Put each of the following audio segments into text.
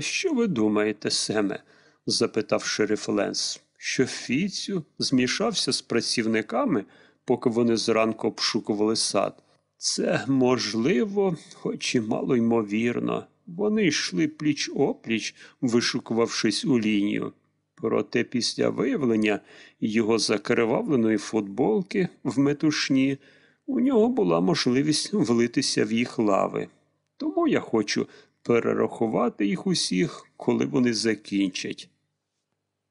Що ви думаєте, Семе? запитав шериф Ленс, що Фіцю змішався з працівниками, поки вони зранку обшукували сад. Це можливо, хоч і мало ймовірно. Вони йшли пліч опліч, вишукувавшись у лінію. Проте після виявлення його закривавленої футболки в метушні у нього була можливість влитися в їх лави. Тому я хочу перерахувати їх усіх, коли вони закінчать.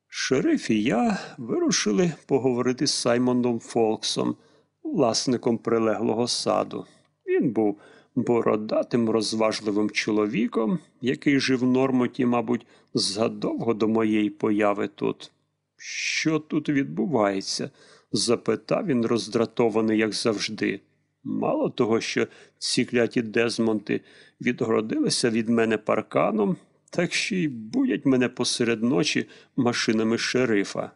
Шериф і я вирушили поговорити з Саймоном Фолксом, власником прилеглого саду. Він був бородатим, розважливим чоловіком, який жив в Нормоті, мабуть, задовго до моєї появи тут. Що тут відбувається? запитав він, роздратований, як завжди. Мало того, що ці кляті Дезмонти відгородилися від мене парканом, так ще й будять мене посеред ночі машинами шерифа.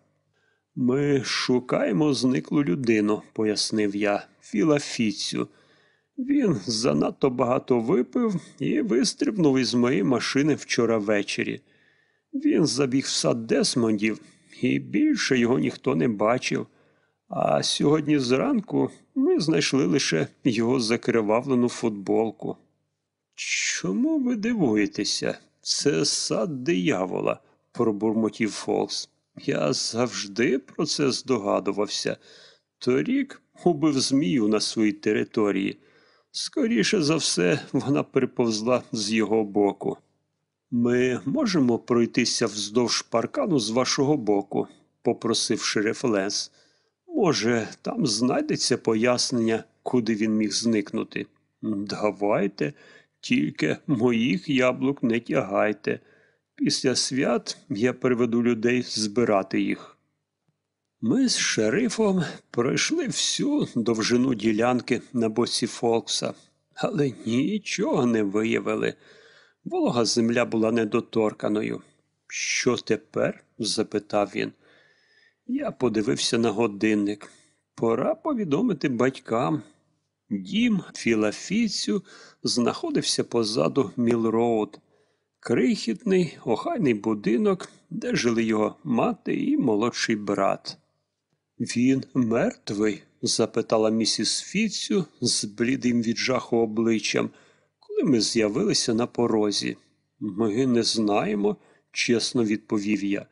Ми шукаємо зниклу людину, пояснив я, Філа Фіцю. Він занадто багато випив і вистрибнув із моєї машини вчора ввечері. Він забіг в сад Десмондів, і більше його ніхто не бачив. А сьогодні зранку ми знайшли лише його закривавлену футболку. Чому ви дивуєтеся? Це сад диявола, пробурмотів Фолкс. Я завжди про це здогадувався. Торік убив змію на своїй території. Скоріше за все, вона приповзла з його боку. Ми можемо пройтися вздовж паркану з вашого боку, попросив шериф Ленс. Може, там знайдеться пояснення, куди він міг зникнути. Давайте, тільки моїх яблук не тягайте. Після свят я приведу людей збирати їх. Ми з шерифом пройшли всю довжину ділянки на боці Фолкса, але нічого не виявили. Волога земля була недоторканою. Що тепер? запитав він. Я подивився на годинник. Пора повідомити батькам. Дім Філафіцю знаходився позаду Мілроуд. Крихітний, охайний будинок, де жили його мати і молодший брат. Він мертвий? запитала місіс Фіцю з блідим від жаху обличчям, коли ми з'явилися на порозі. Ми не знаємо, чесно відповів я.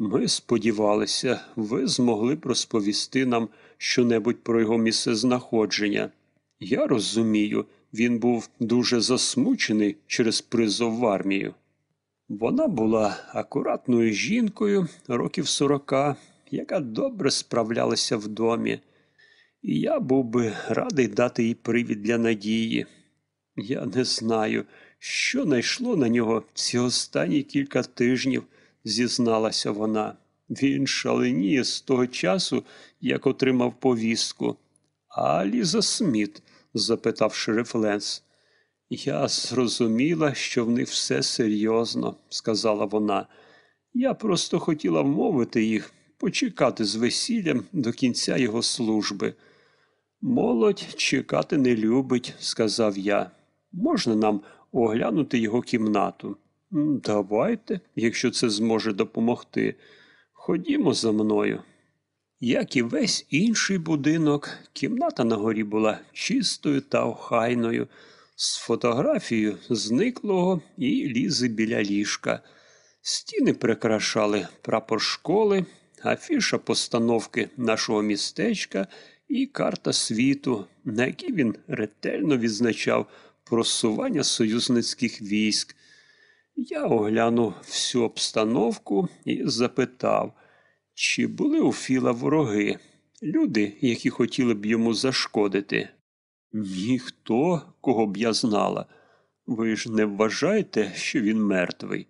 Ми сподівалися, ви змогли б розповісти нам щонебудь про його місцезнаходження. Я розумію, він був дуже засмучений через призов в армію. Вона була акуратною жінкою років сорока, яка добре справлялася в домі, і я був би радий дати їй привід для надії. Я не знаю, що найшло на нього ці останні кілька тижнів, зізналася вона. Він шаленіє з того часу, як отримав повістку. А Ліза Сміт? запитав шериф Ленс. Я зрозуміла, що в них все серйозно, сказала вона. Я просто хотіла вмовити їх почекати з весіллям до кінця його служби. Молодь чекати не любить, сказав я. Можна нам оглянути його кімнату? Давайте, якщо це зможе допомогти. Ходімо за мною. Як і весь інший будинок, кімната на горі була чистою та охайною, з фотографією зниклого і лізи біля ліжка. Стіни прикрашали прапор школи, афіша постановки нашого містечка і карта світу, на якій він ретельно відзначав просування союзницьких військ. Я оглянув всю обстановку і запитав, чи були у Філа вороги, люди, які хотіли б йому зашкодити. Ніхто, кого б я знала. Ви ж не вважаєте, що він мертвий?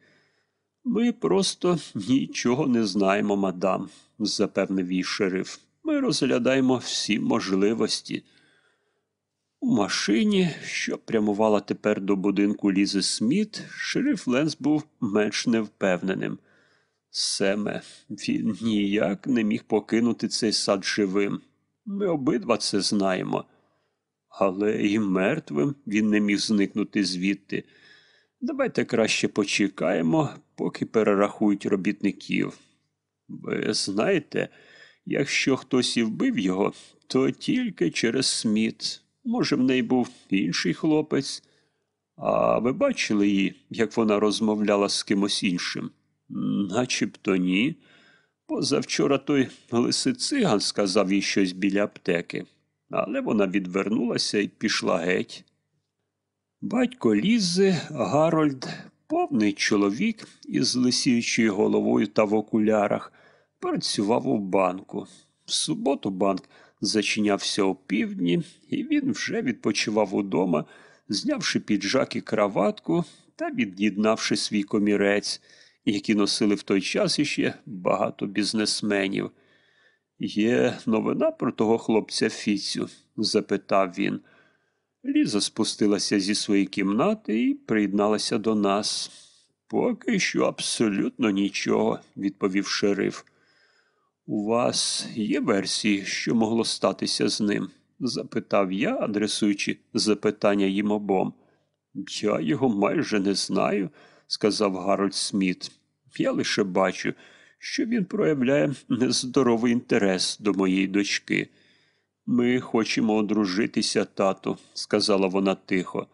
Ми просто нічого не знаємо, мадам, запевнив її шериф. Ми розглядаємо всі можливості. У машині, що прямувала тепер до будинку Лізи Сміт, шериф Ленс був менш невпевненим. Семе, він ніяк не міг покинути цей сад живим. Ми обидва це знаємо. Але і мертвим він не міг зникнути звідти. Давайте краще почекаємо, поки перерахують робітників. Ви знаєте, якщо хтось і вбив його, то тільки через сміт. Може, в неї був інший хлопець. А ви бачили її, як вона розмовляла з кимось іншим? Начебто ні. Позавчора той лисий циган сказав їй щось біля аптеки, але вона відвернулася і пішла геть. Батько Лізи, Гарольд, повний чоловік із лисіючою головою та в окулярах, працював у банку. В суботу банк зачинявся півдні, і він вже відпочивав удома, знявши піджак і краватку та від'єднавши свій комірець, які носили в той час іще багато бізнесменів. Є новина про того хлопця Фіцю? запитав він. Ліза спустилася зі своєї кімнати і приєдналася до нас. Поки що абсолютно нічого, відповів шериф. У вас є версії, що могло статися з ним? запитав я, адресуючи запитання їм обом. Я його майже не знаю, сказав Гарольд Сміт. Я лише бачу, що він проявляє нездоровий інтерес до моєї дочки. Ми хочемо одружитися, тату, сказала вона тихо.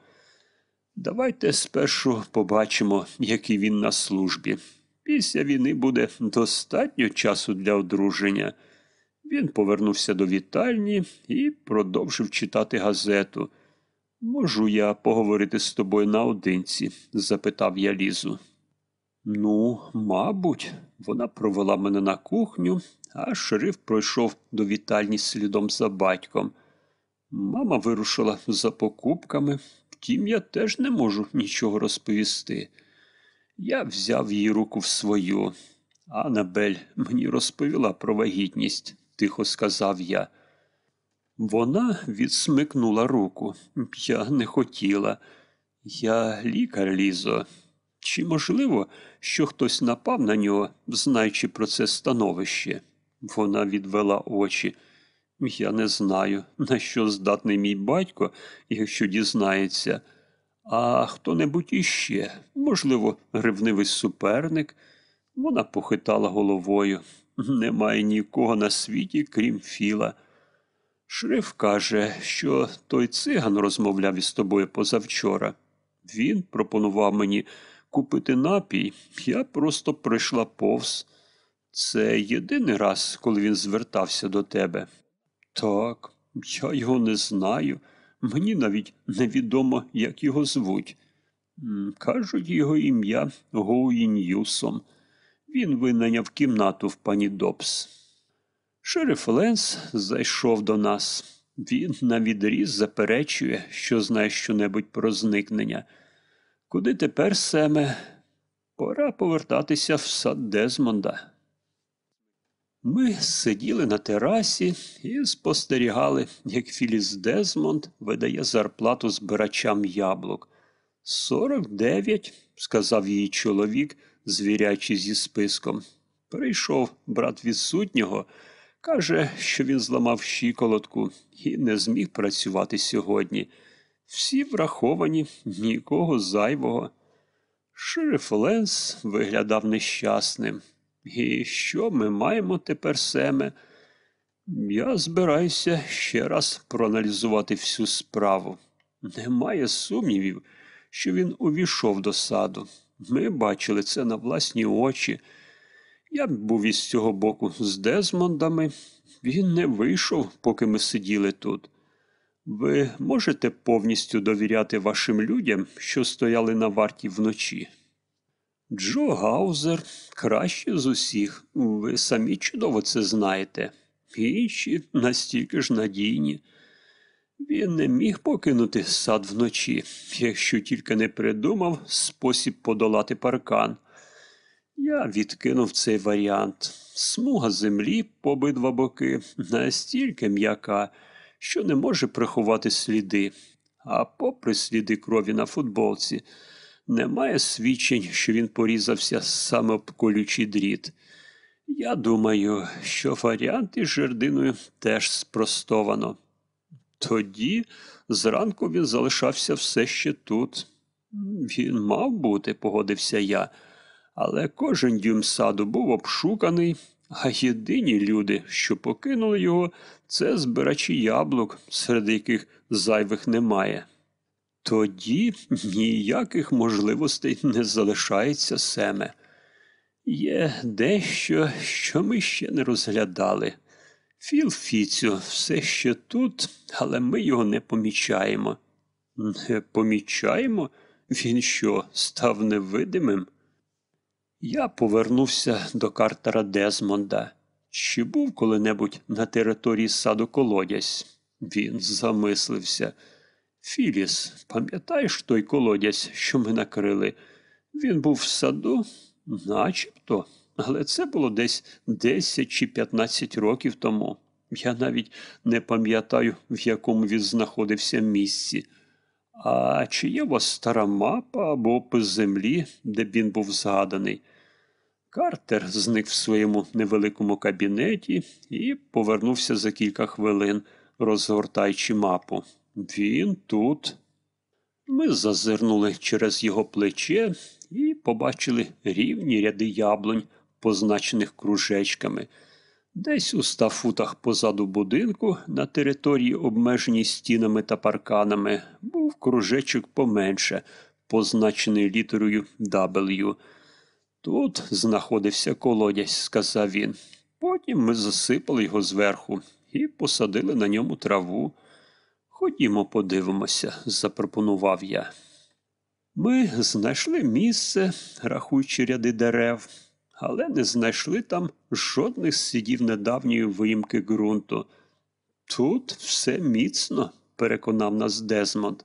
Давайте спершу побачимо, який він на службі. Після війни буде достатньо часу для одруження. Він повернувся до вітальні і продовжив читати газету. Можу я поговорити з тобою наодинці? запитав я Лізу. Ну, мабуть, вона провела мене на кухню, а шериф пройшов до вітальні слідом за батьком. Мама вирушила за покупками, втім, я теж не можу нічого розповісти. Я взяв її руку в свою. Анабель мені розповіла про вагітність, тихо сказав я. Вона відсмикнула руку. Я не хотіла. Я лікар Лізо. Чи можливо, що хтось напав на нього, знаючи про це становище? Вона відвела очі. Я не знаю, на що здатний мій батько, якщо дізнається. А хто-небудь іще, можливо, гривнивий суперник. Вона похитала головою. Немає нікого на світі, крім Філа. Шриф каже, що той циган розмовляв із тобою позавчора. Він пропонував мені купити напій, я просто прийшла повз. Це єдиний раз, коли він звертався до тебе. Так, я його не знаю. Мені навіть невідомо, як його звуть. Кажуть його ім'я Гоуїн'юсом. Він винайняв кімнату в пані Добс. Шериф Ленс зайшов до нас. Він навідріз заперечує, що знає щонебудь про зникнення. Куди тепер, Семе? Пора повертатися в сад Дезмонда. Ми сиділи на терасі і спостерігали, як Філіс Дезмонд видає зарплату збирачам яблук. Сорок дев'ять, сказав її чоловік, звірячи зі списком. Прийшов брат відсутнього, каже, що він зламав щиколотку і не зміг працювати сьогодні. Всі враховані, нікого зайвого. Шериф Ленс виглядав нещасним. І що ми маємо тепер, Семе? Я збираюся ще раз проаналізувати всю справу. Немає сумнівів, що він увійшов до саду. Ми бачили це на власні очі. Я був із цього боку з Дезмондами. Він не вийшов, поки ми сиділи тут. Ви можете повністю довіряти вашим людям, що стояли на варті вночі? Джо Гаузер краще з усіх, ви самі чудово це знаєте. Інші настільки ж надійні. Він не міг покинути сад вночі, якщо тільки не придумав спосіб подолати паркан. Я відкинув цей варіант. Смуга землі по обидва боки настільки м'яка, що не може приховати сліди, а попри сліди крові на футболці. Немає свідчень, що він порізався саме об колючий дріт. Я думаю, що варіант із жердиною теж спростовано. Тоді зранку він залишався все ще тут. Він мав бути, погодився я, але кожен дюйм саду був обшуканий, а єдині люди, що покинули його, це збирачі яблук, серед яких зайвих немає. Тоді ніяких можливостей не залишається семе. Є дещо, що ми ще не розглядали. Філ Фіцю все ще тут, але ми його не помічаємо. Не помічаємо? Він що, став невидимим? Я повернувся до Картера Дезмонда. Чи був коли-небудь на території саду колодязь? Він замислився. Філіс, пам'ятаєш той колодязь, що ми накрили? Він був в саду, начебто, але це було десь 10 чи 15 років тому. Я навіть не пам'ятаю, в якому він знаходився місці. А чи є у вас стара мапа або опис землі, де б він був згаданий? Картер зник в своєму невеликому кабінеті і повернувся за кілька хвилин, розгортаючи мапу. Він тут. Ми зазирнули через його плече і побачили рівні ряди яблунь, позначених кружечками. Десь у ста футах позаду будинку, на території, обмеженій стінами та парканами, був кружечок поменше, позначений літерою W. Тут знаходився колодязь, сказав він. Потім ми засипали його зверху і посадили на ньому траву. Ходімо, подивимося, запропонував я. Ми знайшли місце, рахуючи ряди дерев, але не знайшли там жодних слідів недавньої виїмки ґрунту. Тут все міцно, переконав нас Дезмонд.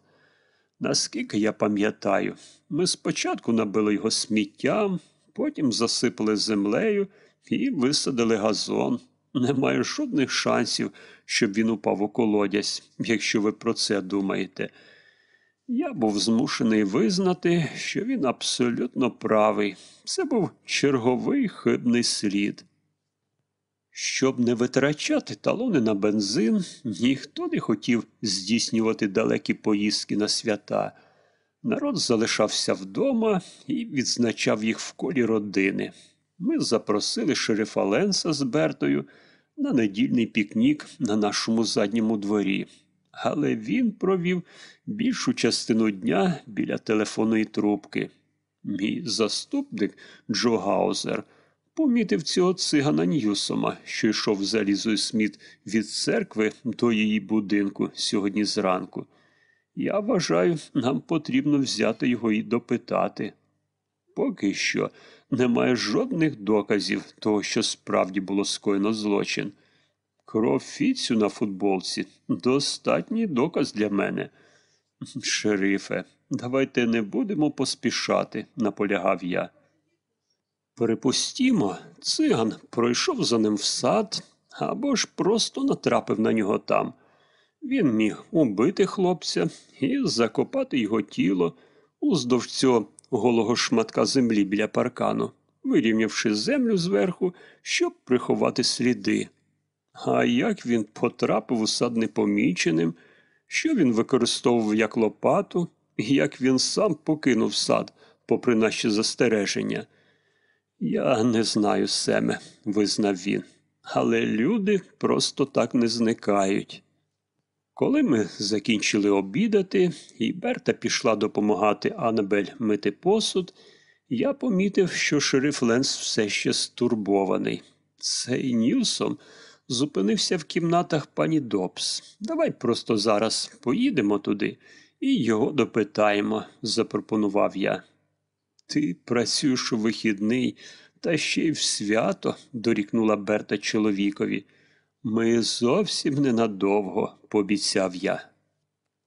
Наскільки я пам'ятаю, ми спочатку набили його сміттям, потім засипали землею і висадили газон. Немає жодних шансів, щоб він упав у колодязь, якщо ви про це думаєте. Я був змушений визнати, що він абсолютно правий. Це був черговий хибний слід. Щоб не витрачати талони на бензин, ніхто не хотів здійснювати далекі поїздки на свята. Народ залишався вдома і відзначав їх в колі родини. Ми запросили шерифа Ленса з Бертою на недільний пікнік на нашому задньому дворі, але він провів більшу частину дня біля телефонної трубки. Мій заступник Джо Гаузер помітив цього цигана Ньюсома, що йшов за Лізою Сміт від церкви до її будинку сьогодні зранку. Я вважаю, нам потрібно взяти його і допитати. Поки що немає жодних доказів того, що справді було скоєно злочин. Кров Фіцю на футболці достатній доказ для мене. Шерифе, давайте не будемо поспішати, наполягав я. Припустімо, циган пройшов за ним в сад або ж просто натрапив на нього там. Він міг убити хлопця і закопати його тіло уздовж цього голого шматка землі біля паркану, вирівнявши землю зверху, щоб приховати сліди. А як він потрапив у сад непоміченим, що він використовував як лопату, як він сам покинув сад, попри наші застереження. Я не знаю, Семе, визнав він, але люди просто так не зникають. Коли ми закінчили обідати, і Берта пішла допомагати Анабель мити посуд, я помітив, що шериф Ленс все ще стурбований. Цей Нілсом зупинився в кімнатах пані Добс. Давай просто зараз поїдемо туди і його допитаємо, запропонував я. Ти працюєш у вихідний, та ще й в свято, дорікнула Берта чоловікові. Ми зовсім ненадовго, пообіцяв я.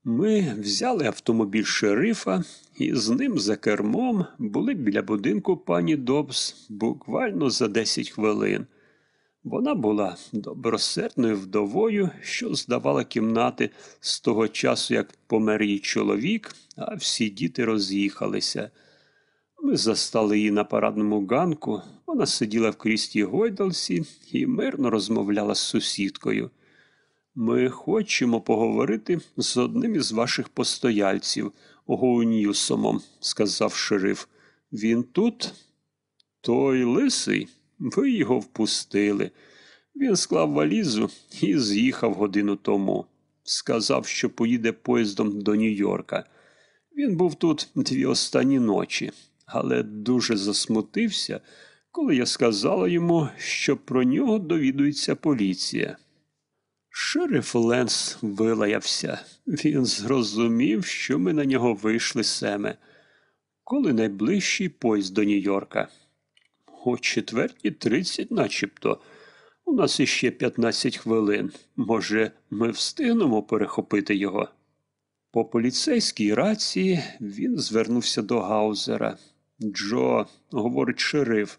Ми взяли автомобіль шерифа і з ним за кермом були біля будинку пані Добс буквально за 10 хвилин. Вона була добросердною вдовою, що здавала кімнати з того часу, як помер її чоловік, а всі діти роз'їхалися. Ми застали її на парадному ганку, вона сиділа в крісті гойдалсі і мирно розмовляла з сусідкою. Ми хочемо поговорити з одним із ваших постояльців, Гоуньюсомом, сказав шериф. Він тут? Той лисий, ви його впустили. Він склав валізу і з'їхав годину тому. Сказав, що поїде поїздом до Нью-Йорка. Він був тут дві останні ночі, але дуже засмутився, коли я сказала йому, що про нього довідується поліція. Шериф Ленс вилаявся. Він зрозумів, що ми на нього вийшли семе. Коли найближчий поїзд до Нью-Йорка? О четвертій тридцять начебто. У нас іще 15 хвилин. Може, ми встигнемо перехопити його? По поліцейській рації він звернувся до Гаузера. Джо, говорить шериф,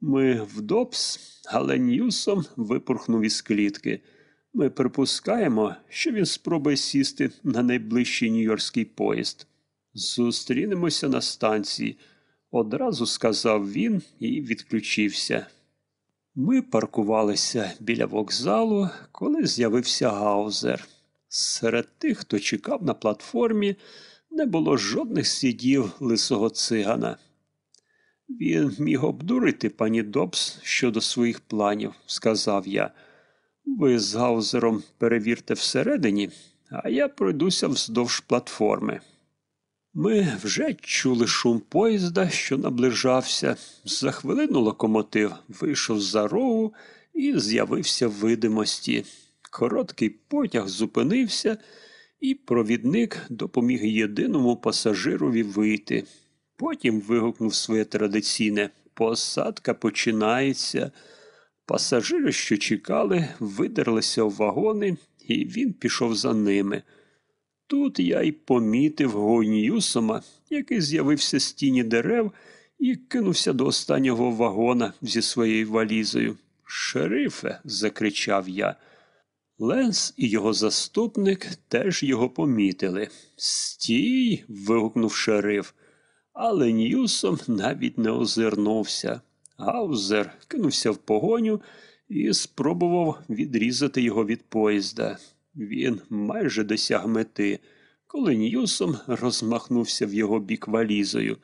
ми в Добс, але Ньюсом випорхнув із клітки. Ми припускаємо, що він спробує сісти на найближчий нью-йоркський поїзд. Зустрінемося на станції, одразу сказав він і відключився. Ми паркувалися біля вокзалу, коли з'явився Гаузер. Серед тих, хто чекав на платформі, не було жодних слідів лисого цигана. Він міг обдурити пані Добс щодо своїх планів, сказав я. Ви з Гаузером перевірте всередині, а я пройдуся вздовж платформи. Ми вже чули шум поїзда, що наближався. За хвилину локомотив вийшов за рогу і з'явився в видимості. Короткий потяг зупинився, і провідник допоміг єдиному пасажирові вийти. Потім вигукнув своє традиційне посадка починається. Пасажири, що чекали, видерлися в вагони, і він пішов за ними. Тут я й помітив Гойнюсома, який з'явився з тіні дерев і кинувся до останнього вагона зі своєю валізою. Шерифе, закричав я. Ленс і його заступник теж його помітили. Стій. вигукнув шериф. Але Ньюсом навіть не озирнувся. Гаузер кинувся в погоню і спробував відрізати його від поїзда. Він майже досяг мети, коли Ньюсом розмахнувся в його бік валізою.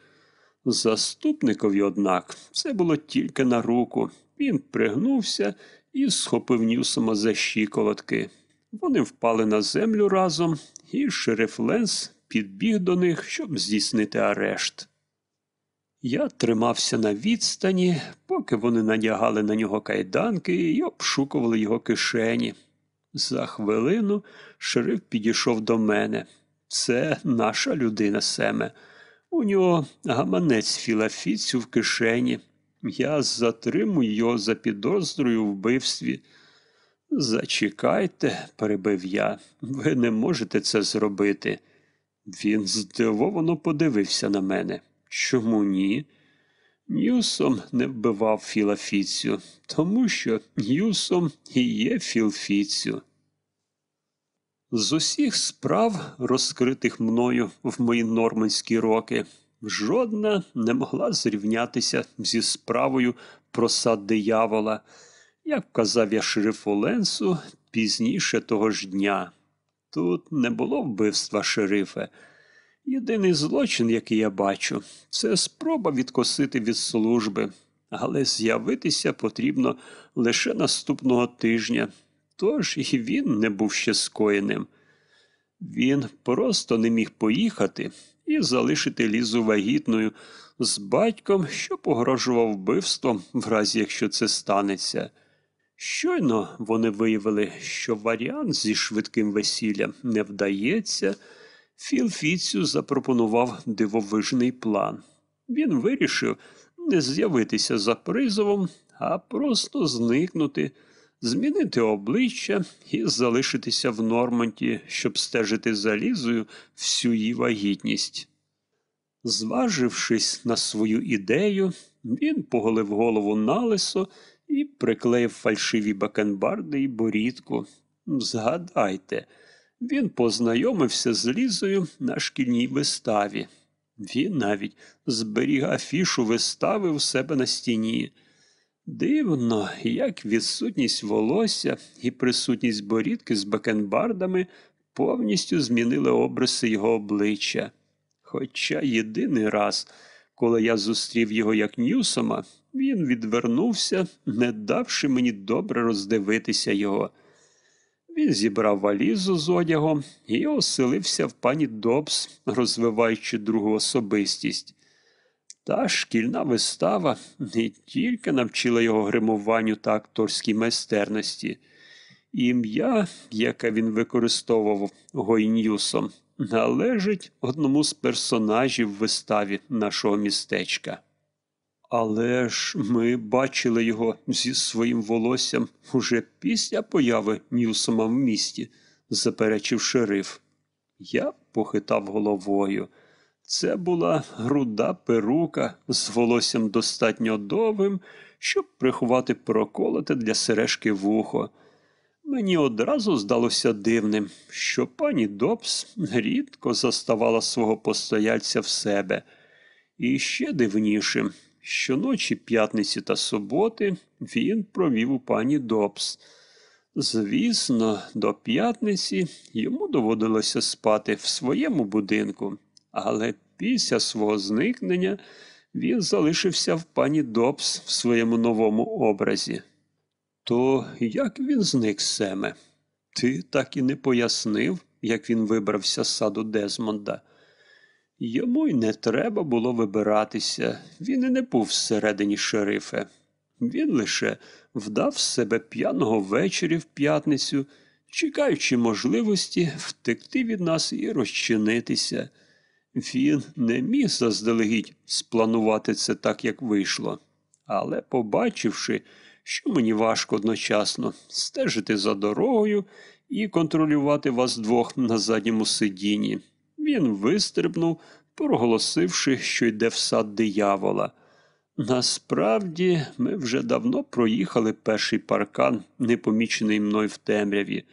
Заступникові, однак, це було тільки на руку. Він пригнувся і схопив Ньюсома за щиколотки. Вони впали на землю разом, і шериф Ленс підбіг до них, щоб здійснити арешт. Я тримався на відстані, поки вони надягали на нього кайданки і обшукували його кишені. За хвилину шериф підійшов до мене. Це наша людина, Семе. У нього гаманець філафіцю в кишені. Я затримую його за підозрою вбивстві. Зачекайте, перебив я, ви не можете це зробити. Він здивовано подивився на мене. Чому ні? Ньюсом не вбивав Філафіцю, тому що Ньюсом і є Філфіцю. З усіх справ, розкритих мною в мої норманські роки, жодна не могла зрівнятися зі справою про сад диявола, як вказав я шерифу Ленсу пізніше того ж дня. Тут не було вбивства шерифа. Єдиний злочин, який я бачу, це спроба відкосити від служби, але з'явитися потрібно лише наступного тижня, тож і він не був ще скоєним. Він просто не міг поїхати і залишити лізу вагітною з батьком, що погрожував вбивством, в разі якщо це станеться. Щойно вони виявили, що варіант зі швидким весіллям не вдається. Філ Фіцю запропонував дивовижний план. Він вирішив не з'явитися за призовом, а просто зникнути, змінити обличчя і залишитися в Норманті, щоб стежити за лізою всю її вагітність. Зважившись на свою ідею, він поголив голову налисо і приклеїв фальшиві бакенбарди і борідку. Згадайте, він познайомився з Лізою на шкільній виставі. Він навіть зберіг афішу вистави у себе на стіні. Дивно, як відсутність волосся і присутність борідки з бакенбардами повністю змінили обриси його обличчя. Хоча єдиний раз, коли я зустрів його як Ньюсома, він відвернувся, не давши мені добре роздивитися його. Він зібрав валізу з одягом і оселився в пані Добс, розвиваючи другу особистість. Та шкільна вистава не тільки навчила його гримуванню та акторській майстерності. Ім'я, яке він використовував Гойнюсом, належить одному з персонажів виставі нашого містечка. Але ж ми бачили його зі своїм волоссям уже після появи Ньюсома в місті, заперечив шериф. Я похитав головою. Це була груда перука з волоссям достатньо довгим, щоб приховати проколоте для сережки вухо. Мені одразу здалося дивним, що пані Добс рідко заставала свого постояльця в себе. І ще дивнішим, щоночі п'ятниці та суботи він провів у пані Добс. Звісно, до п'ятниці йому доводилося спати в своєму будинку, але після свого зникнення він залишився в пані Добс в своєму новому образі. То як він зник, Семе? Ти так і не пояснив, як він вибрався з саду Дезмонда. Йому й не треба було вибиратися, він і не був всередині шерифе. Він лише вдав себе п'яного ввечері в п'ятницю, чекаючи можливості втекти від нас і розчинитися. Він не міг заздалегідь спланувати це так, як вийшло. Але, побачивши, що мені важко одночасно стежити за дорогою і контролювати вас двох на задньому сидінні, він вистрибнув, проголосивши, що йде в сад диявола. Насправді, ми вже давно проїхали перший паркан, непомічений мною в темряві.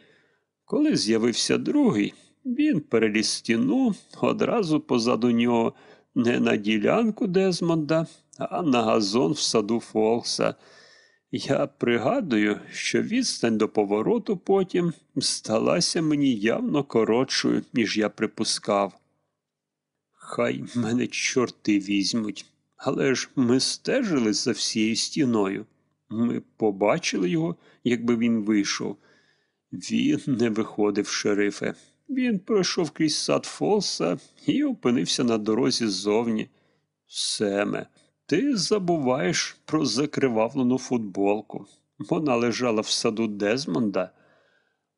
Коли з'явився другий, він переліз стіну одразу позаду нього, не на ділянку Дезмонда, а на газон в саду Фолкса. Я пригадую, що відстань до повороту потім сталася мені явно коротшою, ніж я припускав. Хай мене чорти візьмуть, але ж ми стежили за всією стіною. Ми побачили його, якби він вийшов. Він не виходив, шерифе. Він пройшов крізь сад Фолса і опинився на дорозі ззовні. Семе, ти забуваєш про закривавлену футболку. Вона лежала в саду Дезмонда,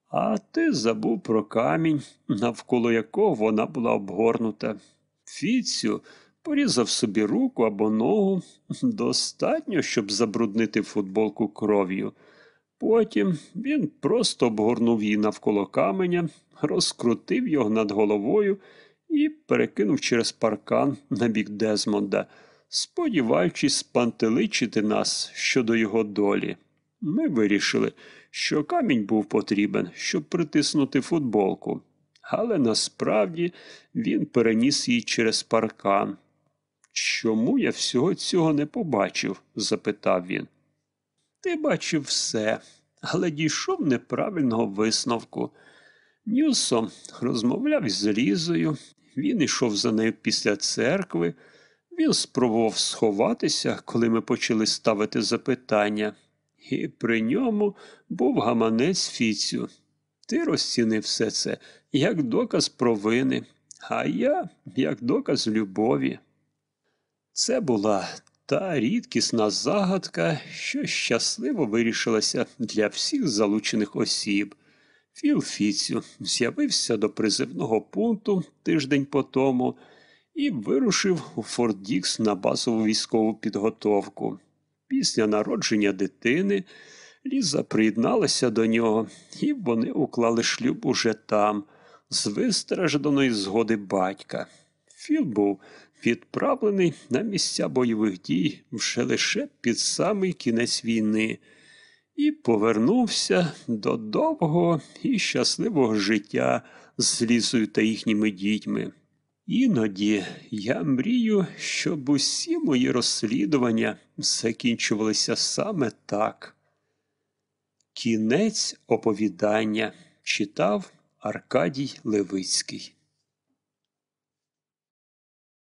а ти забув про камінь, навколо якого вона була обгорнута. Фіцю порізав собі руку або ногу достатньо, щоб забруднити футболку кров'ю. Потім він просто обгорнув її навколо каменя, розкрутив його над головою і перекинув через паркан на бік Дезмонда, сподіваючись спантеличити нас щодо його долі. Ми вирішили, що камінь був потрібен, щоб притиснути футболку, але насправді він переніс її через паркан. Чому я всього цього не побачив? запитав він. Ти бачив все, але дійшов неправильного висновку. Ньюсом розмовляв із Лізою, він йшов за нею після церкви, він спробував сховатися, коли ми почали ставити запитання, і при ньому був гаманець Фіцю. Ти розцінив все це як доказ провини, а я як доказ любові. Це була та рідкісна загадка, що щасливо вирішилася для всіх залучених осіб. Філ Фіцю з'явився до призивного пункту тиждень по тому і вирушив у Форт Дікс на базову військову підготовку. Після народження дитини Ліза приєдналася до нього, і вони уклали шлюб уже там, з вистражданої згоди батька. Філ був відправлений на місця бойових дій вже лише під самий кінець війни і повернувся до довгого і щасливого життя з Лізою та їхніми дітьми. Іноді я мрію, щоб усі мої розслідування закінчувалися саме так. Кінець оповідання читав Аркадій Левицький